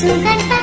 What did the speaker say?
su.